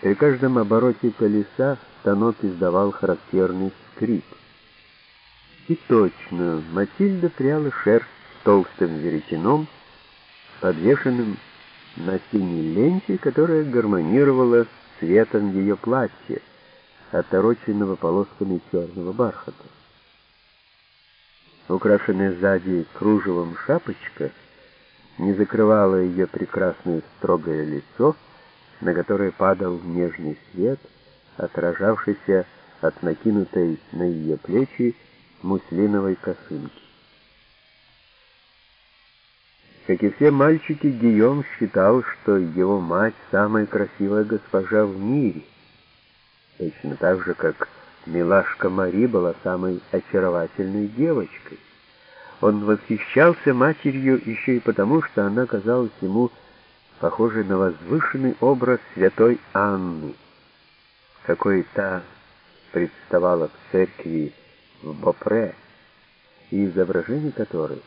При каждом обороте колеса станок издавал характерный скрип. И точно, Матильда пряла шерсть толстым веретеном, подвешенным на синей ленте, которая гармонировала с цветом ее платья, отороченного полосками черного бархата. Украшенная сзади кружевом шапочка не закрывала ее прекрасное строгое лицо, на которое падал нежный свет, отражавшийся от накинутой на ее плечи муслиновой косынки. Как и все мальчики, Гийом считал, что его мать самая красивая госпожа в мире, точно так же, как милашка Мари была самой очаровательной девочкой. Он восхищался матерью еще и потому, что она казалась ему похожей на возвышенный образ святой Анны, какой та представала в церкви в Бопре, и изображение которой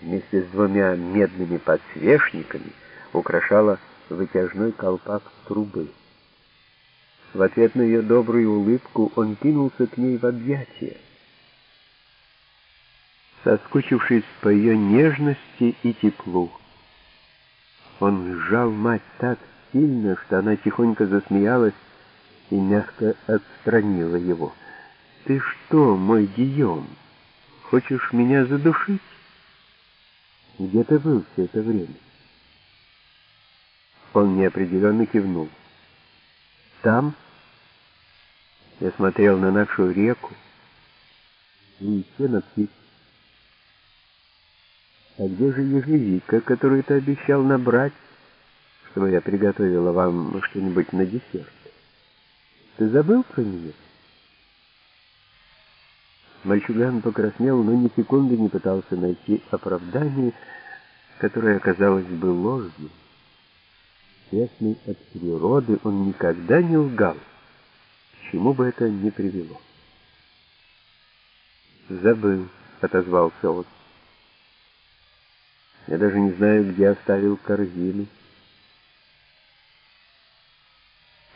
вместе с двумя медными подсвечниками украшала вытяжной колпак трубы. В ответ на ее добрую улыбку он кинулся к ней в объятия. Соскучившись по ее нежности и теплу, он сжал мать так сильно, что она тихонько засмеялась и мягко отстранила его. «Ты что, мой Гийом, хочешь меня задушить? Где ты был все это время?» Он неопределенно кивнул. «Там?» Я смотрел на нашу реку и еще на птиц. «А где же ежевика, которую ты обещал набрать, чтобы я приготовила вам что-нибудь на десерт? Ты забыл про нее?» Мальчуган покраснел, но ни секунды не пытался найти оправдание, которое оказалось бы ложью. Честный от природы, он никогда не лгал, к чему бы это ни привело. «Забыл», — отозвался он. Я даже не знаю, где оставил корзину.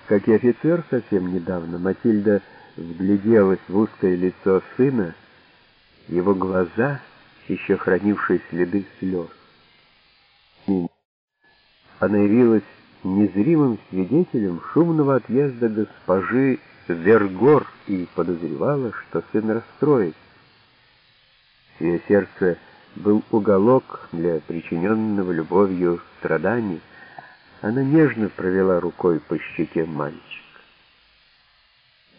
Как и офицер совсем недавно, Матильда вгляделась в узкое лицо сына, его глаза, еще хранившие следы слез. Она явилась незримым свидетелем шумного отъезда госпожи Вергор и подозревала, что сын расстроится. Ее сердце был уголок для причиненного любовью страданий, она нежно провела рукой по щеке мальчика.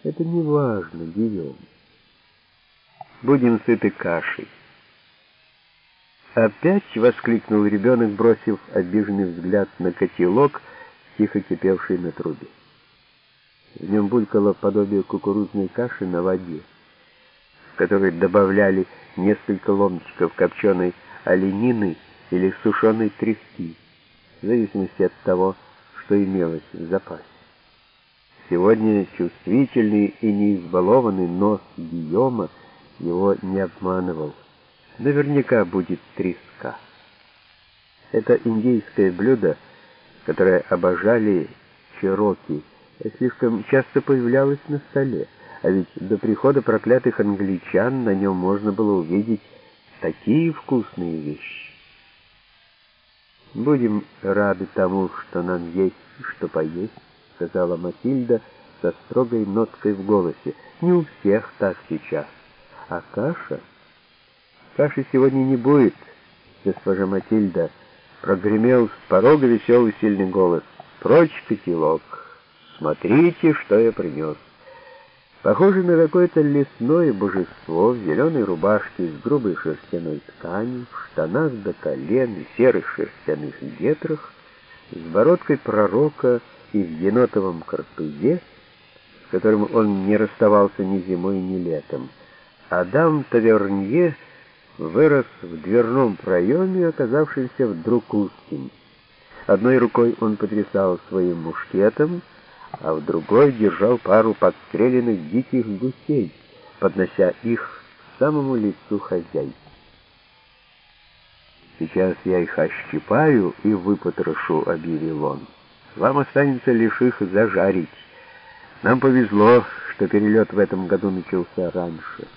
Это не важно, Гийом. Будем сыты кашей. Опять воскликнул ребенок, бросив обиженный взгляд на котелок, тихо кипевший на трубе. В нем булькало подобие кукурузной каши на воде в добавляли несколько ломтиков копченой оленины или сушеной трески, в зависимости от того, что имелось в запасе. Сегодня чувствительный и неизбалованный нос Гийома его не обманывал. Наверняка будет треска. Это индейское блюдо, которое обожали чероки, слишком часто появлялось на столе а ведь до прихода проклятых англичан на нем можно было увидеть такие вкусные вещи. «Будем рады тому, что нам есть что поесть», — сказала Матильда со строгой ноткой в голосе. «Не у всех так сейчас. А каша? Каши сегодня не будет, госпожа Матильда», — прогремел с порога веселый сильный голос. «Прочь, котелок! Смотрите, что я принес!» Похоже на какое-то лесное божество в зеленой рубашке из грубой шерстяной ткани, в штанах до колен и серых шерстяных гетрах, с бородкой пророка и в енотовом картузе, с которым он не расставался ни зимой, ни летом. Адам Тавернье вырос в дверном проеме, оказавшемся вдруг узким. Одной рукой он потрясал своим мушкетом, а в другой держал пару подстреленных диких гусей, поднося их к самому лицу хозяйки. «Сейчас я их ощипаю и выпотрошу», — объявил он. Вам останется лишь их зажарить. Нам повезло, что перелет в этом году начался раньше.